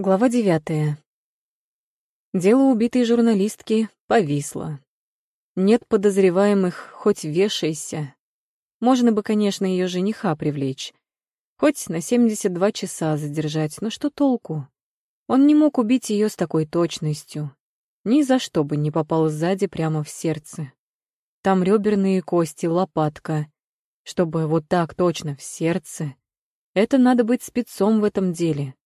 Глава девятая. Дело убитой журналистки повисло. Нет подозреваемых, хоть вешайся. Можно бы, конечно, ее жениха привлечь. Хоть на 72 часа задержать, но что толку? Он не мог убить ее с такой точностью. Ни за что бы не попал сзади прямо в сердце. Там реберные кости, лопатка. Чтобы вот так точно в сердце. Это надо быть спецом в этом деле.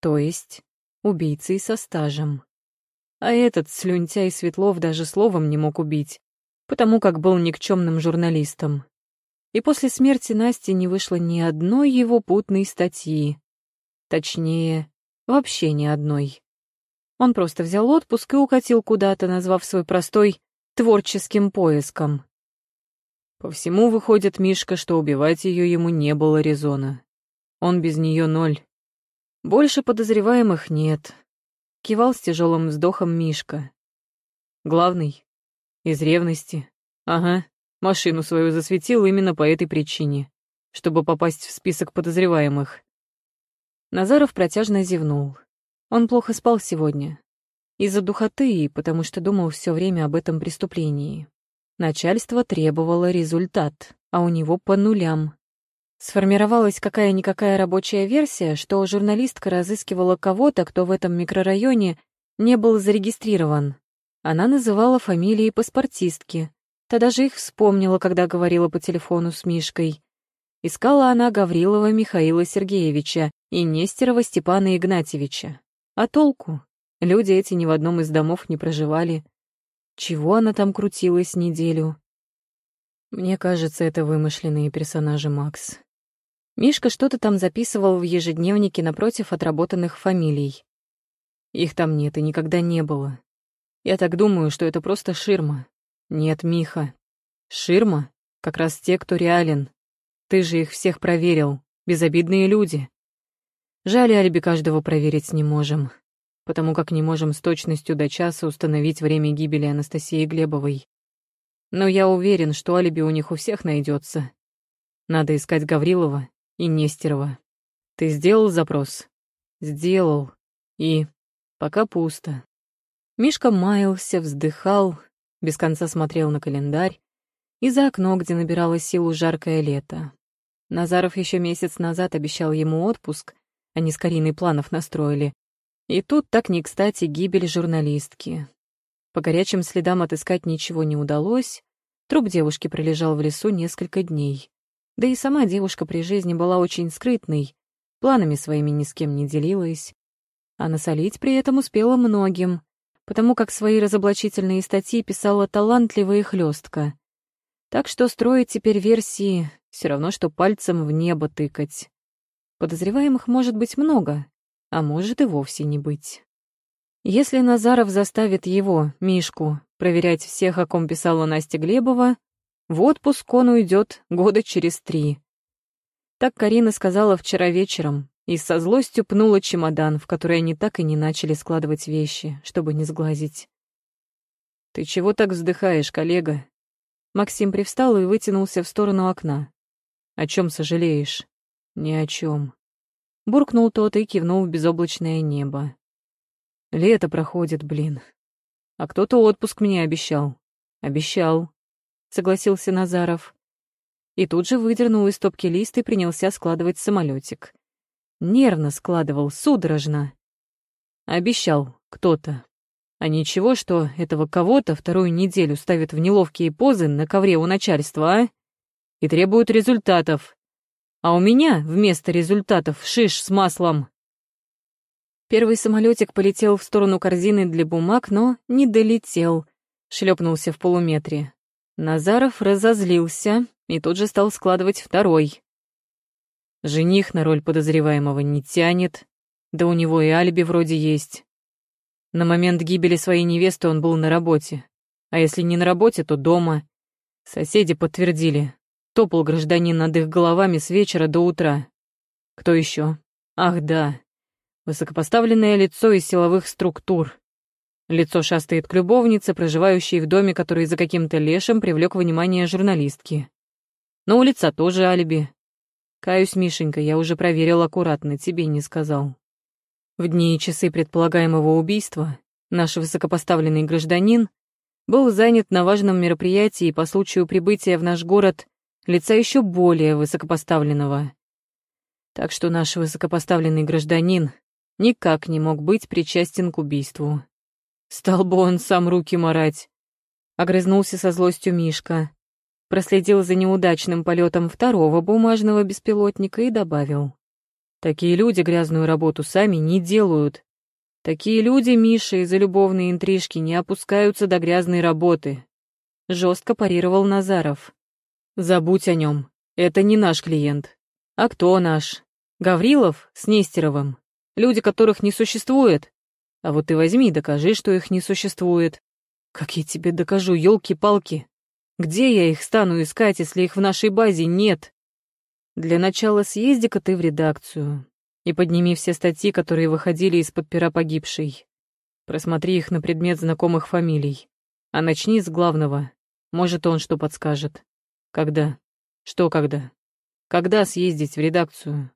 То есть убийцей со стажем. А этот слюнтяй Светлов даже словом не мог убить, потому как был никчемным журналистом. И после смерти Насти не вышло ни одной его путной статьи. Точнее, вообще ни одной. Он просто взял отпуск и укатил куда-то, назвав свой простой творческим поиском. По всему выходит Мишка, что убивать ее ему не было резона. Он без нее ноль. Больше подозреваемых нет. Кивал с тяжелым вздохом Мишка. Главный? Из ревности. Ага, машину свою засветил именно по этой причине, чтобы попасть в список подозреваемых. Назаров протяжно зевнул. Он плохо спал сегодня. Из-за духоты и потому что думал все время об этом преступлении. Начальство требовало результат, а у него по нулям. Сформировалась какая-никакая рабочая версия, что журналистка разыскивала кого-то, кто в этом микрорайоне не был зарегистрирован. Она называла фамилии паспортистки. Та даже их вспомнила, когда говорила по телефону с Мишкой. Искала она Гаврилова Михаила Сергеевича и Нестерова Степана Игнатьевича. А толку? Люди эти ни в одном из домов не проживали. Чего она там крутилась неделю? Мне кажется, это вымышленные персонажи Макс. Мишка что-то там записывал в ежедневнике напротив отработанных фамилий. Их там нет и никогда не было. Я так думаю, что это просто ширма. Нет, Миха. Ширма — как раз те, кто реален. Ты же их всех проверил. Безобидные люди. Жаль, алиби каждого проверить не можем, потому как не можем с точностью до часа установить время гибели Анастасии Глебовой. Но я уверен, что алиби у них у всех найдется. Надо искать Гаврилова и Нестерова. Ты сделал запрос? Сделал. И пока пусто. Мишка маялся, вздыхал, без конца смотрел на календарь и за окно, где набирало силу жаркое лето. Назаров еще месяц назад обещал ему отпуск, они с Кариной планов настроили. И тут так не кстати гибель журналистки. По горячим следам отыскать ничего не удалось, труп девушки пролежал в лесу несколько дней. Да и сама девушка при жизни была очень скрытной, планами своими ни с кем не делилась, а насолить при этом успела многим, потому как свои разоблачительные статьи писала талантливо и хлестко. Так что строить теперь версии все равно, что пальцем в небо тыкать. Подозреваемых может быть много, а может и вовсе не быть. Если Назаров заставит его, Мишку, проверять всех, о ком писала Настя Глебова, в отпуск он уйдет года через три. Так Карина сказала вчера вечером и со злостью пнула чемодан, в который они так и не начали складывать вещи, чтобы не сглазить. «Ты чего так вздыхаешь, коллега?» Максим привстал и вытянулся в сторону окна. «О чем сожалеешь?» «Ни о чем. Буркнул тот и кивнул в безоблачное небо. «Лето проходит, блин. А кто-то отпуск мне обещал. Обещал. — согласился Назаров. И тут же выдернул из стопки лист и принялся складывать самолетик. Нервно складывал, судорожно. Обещал кто-то. А ничего, что этого кого-то вторую неделю ставят в неловкие позы на ковре у начальства, а? И требуют результатов. А у меня вместо результатов шиш с маслом. Первый самолетик полетел в сторону корзины для бумаг, но не долетел, шлепнулся в полуметре. Назаров разозлился и тут же стал складывать второй. Жених на роль подозреваемого не тянет, да у него и алиби вроде есть. На момент гибели своей невесты он был на работе, а если не на работе, то дома. Соседи подтвердили, топал гражданин над их головами с вечера до утра. Кто еще? Ах, да. Высокопоставленное лицо из силовых структур. Лицо шастает к любовнице, проживающей в доме, который за каким-то лешим привлек внимание журналистки. Но у лица тоже алиби. Каюсь, Мишенька, я уже проверил аккуратно, тебе не сказал. В дни и часы предполагаемого убийства наш высокопоставленный гражданин был занят на важном мероприятии по случаю прибытия в наш город лица еще более высокопоставленного. Так что наш высокопоставленный гражданин никак не мог быть причастен к убийству. Стал бы он сам руки марать. Огрызнулся со злостью Мишка, проследил за неудачным полетом второго бумажного беспилотника и добавил. Такие люди грязную работу сами не делают. Такие люди, Миша, из-за любовной интрижки не опускаются до грязной работы. Жестко парировал Назаров. Забудь о нем. Это не наш клиент. А кто наш? Гаврилов с Нестеровым. Люди, которых не существует. А вот ты возьми и докажи, что их не существует. Как я тебе докажу, елки-палки? Где я их стану искать, если их в нашей базе нет? Для начала съезди-ка ты в редакцию и подними все статьи, которые выходили из-под пера погибшей. Просмотри их на предмет знакомых фамилий. А начни с главного. Может, он что подскажет. Когда? Что когда? Когда съездить в редакцию?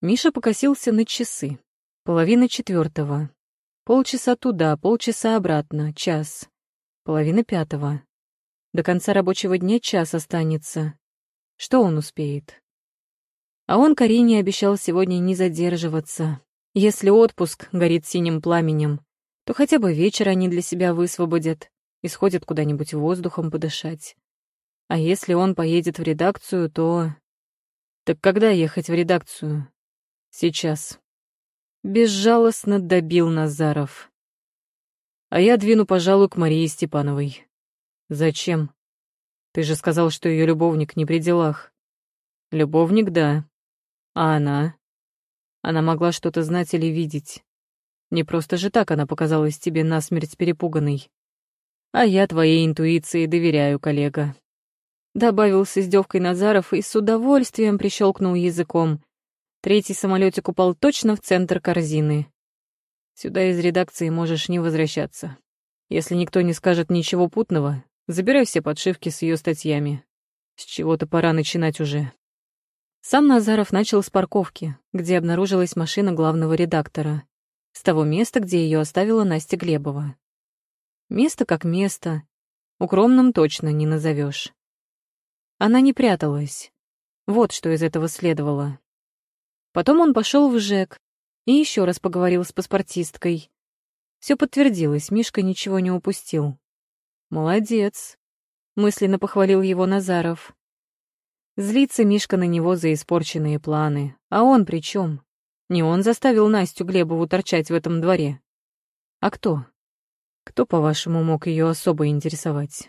Миша покосился на часы. Половина четвертого. Полчаса туда, полчаса обратно, час. Половина пятого. До конца рабочего дня час останется. Что он успеет? А он Карине обещал сегодня не задерживаться. Если отпуск горит синим пламенем, то хотя бы вечер они для себя высвободят и сходят куда-нибудь воздухом подышать. А если он поедет в редакцию, то... Так когда ехать в редакцию? Сейчас. Безжалостно добил Назаров. А я двину, пожалуй, к Марии Степановой. Зачем? Ты же сказал, что ее любовник не при делах. Любовник, да. А она? Она могла что-то знать или видеть. Не просто же так она показалась тебе насмерть перепуганной. А я твоей интуиции доверяю, коллега. Добавил с издевкой Назаров и с удовольствием прищелкнул языком. Третий самолетик упал точно в центр корзины. Сюда из редакции можешь не возвращаться. Если никто не скажет ничего путного, забирай все подшивки с ее статьями. С чего-то пора начинать уже. Сам Назаров начал с парковки, где обнаружилась машина главного редактора. С того места, где ее оставила Настя Глебова. Место как место. Укромным точно не назовешь. Она не пряталась. Вот что из этого следовало. Потом он пошел в ЖЭК и еще раз поговорил с паспортисткой. Все подтвердилось, Мишка ничего не упустил. «Молодец», — мысленно похвалил его Назаров. Злится Мишка на него за испорченные планы. А он при чем? Не он заставил Настю Глебову торчать в этом дворе. А кто? Кто, по-вашему, мог ее особо интересовать?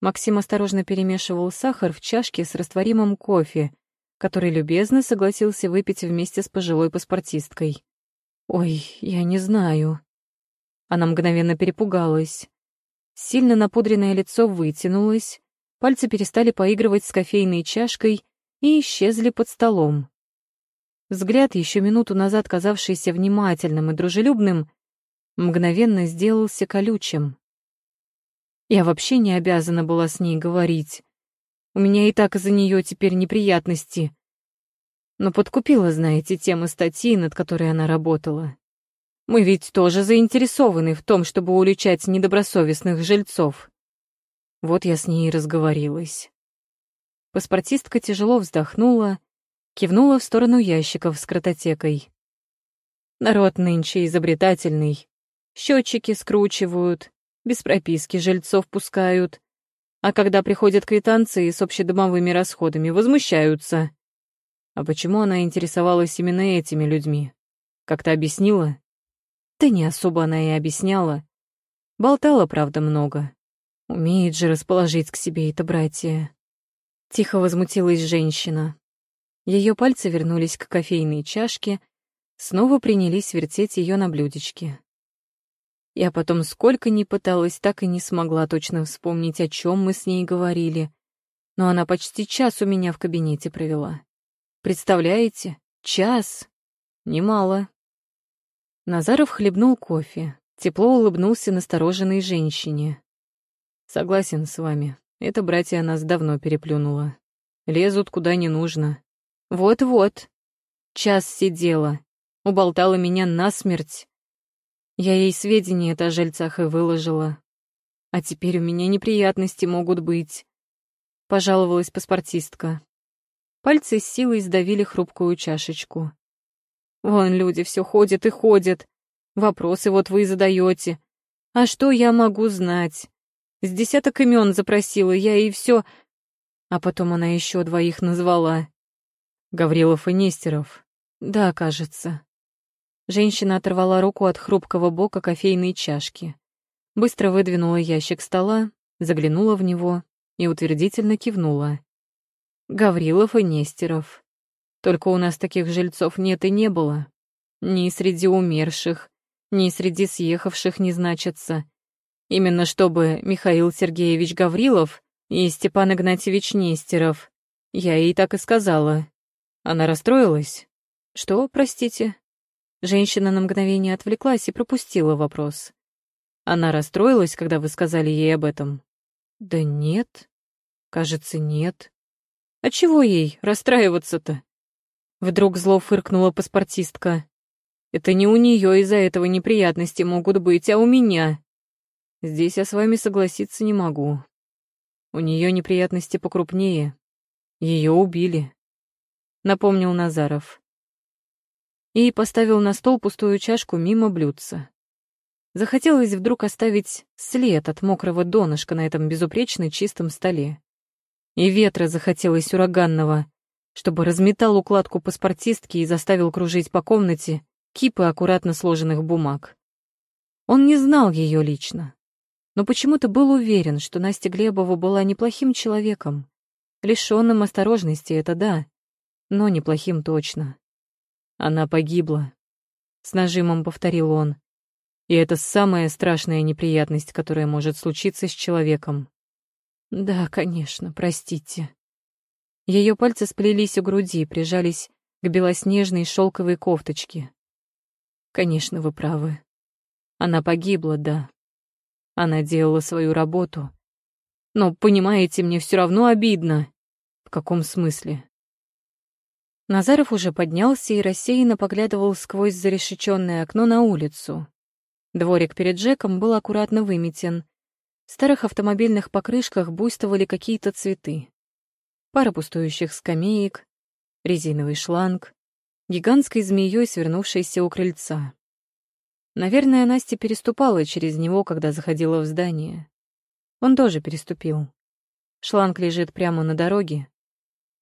Максим осторожно перемешивал сахар в чашке с растворимым кофе, который любезно согласился выпить вместе с пожилой паспортисткой. «Ой, я не знаю». Она мгновенно перепугалась. Сильно напудренное лицо вытянулось, Пальцы перестали поигрывать с кофейной чашкой и исчезли под столом. Взгляд, еще минуту назад казавшийся внимательным и дружелюбным, мгновенно сделался колючим. Я вообще не обязана была с ней говорить. У меня и так из-за нее теперь неприятности. Но подкупила, знаете, темы статьи, над которой она работала. Мы ведь тоже заинтересованы в том, чтобы уличать недобросовестных жильцов. Вот я с ней и разговорилась. Паспортистка тяжело вздохнула, кивнула в сторону ящиков с картотекой. Народ нынче изобретательный. Счетчики скручивают, без прописки жильцов пускают. А когда приходят квитанции с общедомовыми расходами, возмущаются. А почему она интересовалась именно этими людьми? Как-то объяснила? Да не особо она и объясняла. Болтала, правда, много. Умеет же расположить к себе это братья. Тихо возмутилась женщина. Ее пальцы вернулись к кофейной чашке, снова принялись вертеть ее на блюдечке. Я потом сколько ни пыталась, так и не смогла точно вспомнить, о чем мы с ней говорили. Но она почти час у меня в кабинете провела. Представляете? Час. Немало. Назаров хлебнул кофе, тепло улыбнулся настороженной женщине. Согласен с вами. Это братья нас давно переплюнуло. Лезут куда не нужно. Вот-вот. Час сидела. уболтала меня насмерть. Я ей сведения о жильцах и выложила. А теперь у меня неприятности могут быть. Пожаловалась паспортистка. Пальцы с силой сдавили хрупкую чашечку. Вон люди все ходят и ходят. Вопросы вот вы задаете. А что я могу знать? С десяток имен запросила я, и все. А потом она еще двоих назвала. Гаврилов и Нестеров. Да, кажется. Женщина оторвала руку от хрупкого бока кофейной чашки. Быстро выдвинула ящик стола, заглянула в него и утвердительно кивнула. Гаврилов и Нестеров. Только у нас таких жильцов нет и не было. Ни среди умерших, ни среди съехавших не значатся. Именно чтобы Михаил Сергеевич Гаврилов и Степан Игнатьевич Нестеров. Я ей так и сказала. Она расстроилась? Что, простите? Женщина на мгновение отвлеклась и пропустила вопрос. Она расстроилась, когда вы сказали ей об этом? Да нет. Кажется, нет. А чего ей расстраиваться-то? Вдруг зло фыркнула паспортистка. Это не у нее из-за этого неприятности могут быть, а у меня. Здесь я с вами согласиться не могу. У нее неприятности покрупнее. Ее убили напомнил Назаров. И поставил на стол пустую чашку мимо блюдца. Захотелось вдруг оставить след от мокрого донышка на этом безупречно чистом столе. И ветра захотелось ураганного, чтобы разметал укладку паспортистки и заставил кружить по комнате кипы аккуратно сложенных бумаг. Он не знал ее лично, но почему-то был уверен, что Настя Глебова была неплохим человеком, лишенным осторожности, это да, но неплохим точно. Она погибла. С нажимом повторил он. И это самая страшная неприятность, которая может случиться с человеком. Да, конечно, простите. Ее пальцы сплелись у груди, прижались к белоснежной шелковой кофточке. Конечно, вы правы. Она погибла, да. Она делала свою работу. Но, понимаете, мне все равно обидно. В каком смысле? Назаров уже поднялся и рассеянно поглядывал сквозь зарешеченное окно на улицу. Дворик перед Джеком был аккуратно выметен. В старых автомобильных покрышках буйствовали какие-то цветы. Пара пустующих скамеек, резиновый шланг, гигантской змеей, свернувшейся у крыльца. Наверное, Настя переступала через него, когда заходила в здание. Он тоже переступил. Шланг лежит прямо на дороге.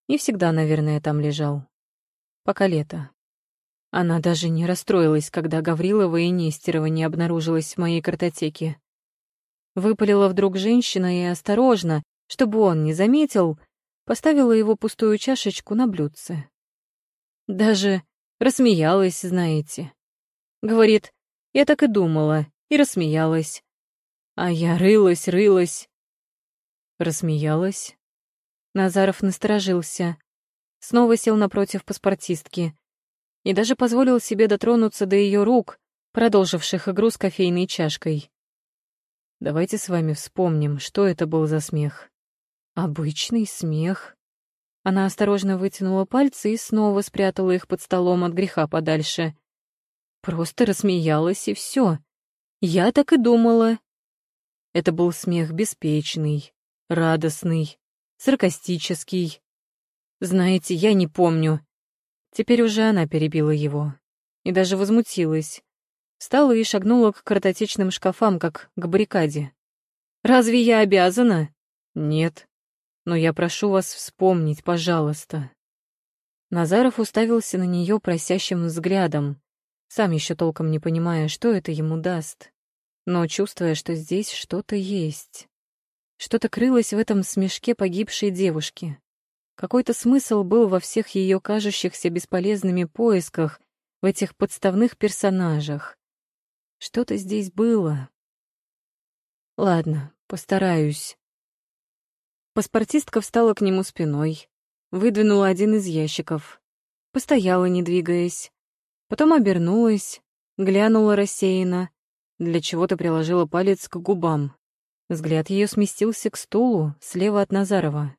И всегда, наверное, там лежал пока лето. Она даже не расстроилась, когда Гаврилова и Нестерова не обнаружилась в моей картотеке. Выпалила вдруг женщина и осторожно, чтобы он не заметил, поставила его пустую чашечку на блюдце. Даже рассмеялась, знаете. Говорит, я так и думала, и рассмеялась. А я рылась, рылась. Рассмеялась. Назаров насторожился снова сел напротив паспортистки и даже позволил себе дотронуться до ее рук, продолживших игру с кофейной чашкой. Давайте с вами вспомним, что это был за смех. Обычный смех. Она осторожно вытянула пальцы и снова спрятала их под столом от греха подальше. Просто рассмеялась, и все. Я так и думала. Это был смех беспечный, радостный, саркастический, знаете, я не помню. Теперь уже она перебила его. И даже возмутилась. Встала и шагнула к картотечным шкафам, как к баррикаде. «Разве я обязана?» «Нет. Но я прошу вас вспомнить, пожалуйста». Назаров уставился на нее просящим взглядом, сам еще толком не понимая, что это ему даст, но чувствуя, что здесь что-то есть. Что-то крылось в этом смешке погибшей девушки. Какой-то смысл был во всех ее кажущихся бесполезными поисках, в этих подставных персонажах. Что-то здесь было. Ладно, постараюсь. Паспортистка встала к нему спиной, выдвинула один из ящиков, постояла, не двигаясь, потом обернулась, глянула рассеянно, для чего-то приложила палец к губам. Взгляд ее сместился к стулу слева от Назарова.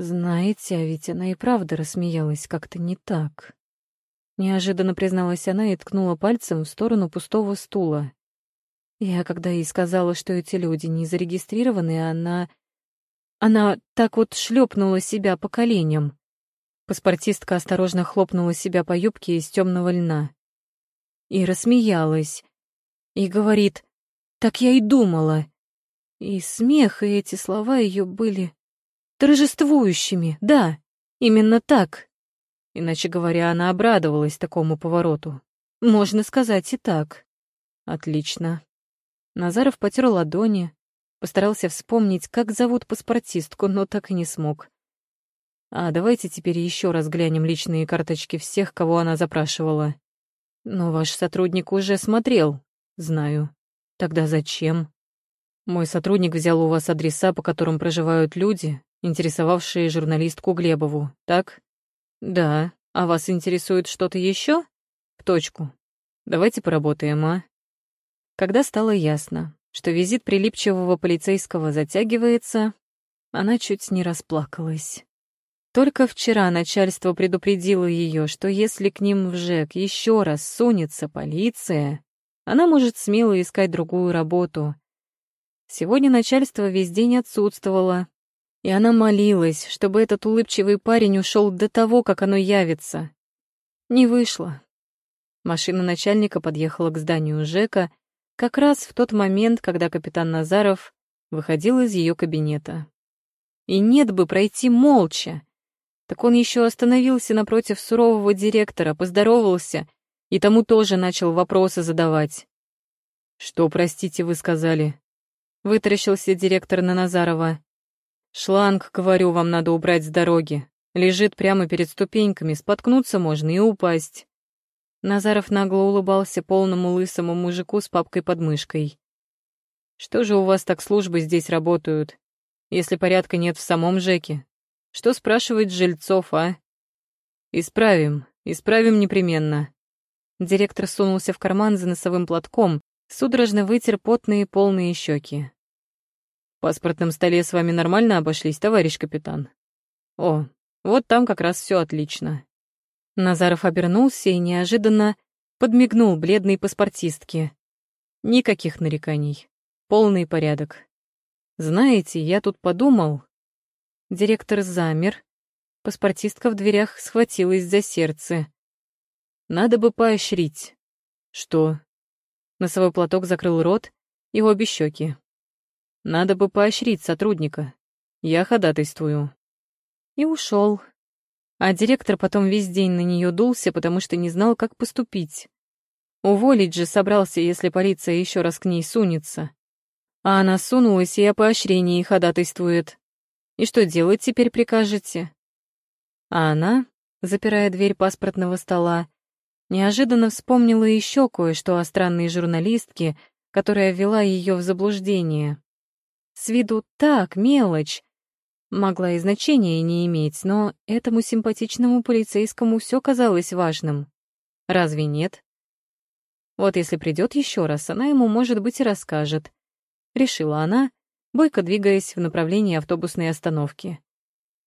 Знаете, а ведь она и правда рассмеялась как-то не так. Неожиданно призналась она и ткнула пальцем в сторону пустого стула. Я когда ей сказала, что эти люди не зарегистрированы, она... Она так вот шлепнула себя по коленям. Паспортистка осторожно хлопнула себя по юбке из темного льна. И рассмеялась. И говорит, так я и думала. И смех, и эти слова ее были торжествующими, да, именно так. Иначе говоря, она обрадовалась такому повороту. Можно сказать и так. Отлично. Назаров потер ладони, постарался вспомнить, как зовут паспортистку, но так и не смог. А давайте теперь еще раз глянем личные карточки всех, кого она запрашивала. Но ваш сотрудник уже смотрел. Знаю. Тогда зачем? Мой сотрудник взял у вас адреса, по которым проживают люди, интересовавшие журналистку Глебову, так? Да. А вас интересует что-то еще? В точку. Давайте поработаем, а? Когда стало ясно, что визит прилипчивого полицейского затягивается, она чуть не расплакалась. Только вчера начальство предупредило ее, что если к ним в ЖЭК еще раз сунется полиция, она может смело искать другую работу. Сегодня начальство весь день отсутствовало, и она молилась, чтобы этот улыбчивый парень ушел до того, как оно явится. Не вышло. Машина начальника подъехала к зданию ЖЭКа как раз в тот момент, когда капитан Назаров выходил из ее кабинета. И нет бы пройти молча. Так он еще остановился напротив сурового директора, поздоровался, и тому тоже начал вопросы задавать. «Что, простите, вы сказали?» Вытаращился директор на Назарова. Шланг, говорю, вам надо убрать с дороги. Лежит прямо перед ступеньками, споткнуться можно и упасть. Назаров нагло улыбался полному лысому мужику с папкой под мышкой. Что же у вас так службы здесь работают, если порядка нет в самом ЖЭКе? Что спрашивать жильцов, а? Исправим, исправим непременно. Директор сунулся в карман за носовым платком, судорожно вытер потные полные щеки. Паспортном столе с вами нормально обошлись, товарищ капитан? О, вот там как раз все отлично. Назаров обернулся и неожиданно подмигнул бледной паспортистке. Никаких нареканий. Полный порядок. Знаете, я тут подумал... Директор замер. Паспортистка в дверях схватилась за сердце. Надо бы поощрить. Что? Носовой платок закрыл рот и обе щеки. Надо бы поощрить сотрудника. Я ходатайствую. И ушел. А директор потом весь день на нее дулся, потому что не знал, как поступить. Уволить же собрался, если полиция еще раз к ней сунется. А она сунулась и о поощрении ходатайствует. И что делать теперь прикажете? А она, запирая дверь паспортного стола, неожиданно вспомнила еще кое-что о странной журналистке, которая ввела ее в заблуждение. С виду так, мелочь. Могла и значения не иметь, но этому симпатичному полицейскому все казалось важным. Разве нет? Вот если придет еще раз, она ему, может быть, и расскажет. Решила она, бойко двигаясь в направлении автобусной остановки.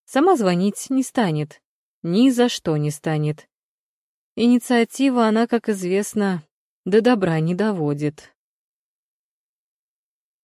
Сама звонить не станет. Ни за что не станет. Инициатива она, как известно, до добра не доводит.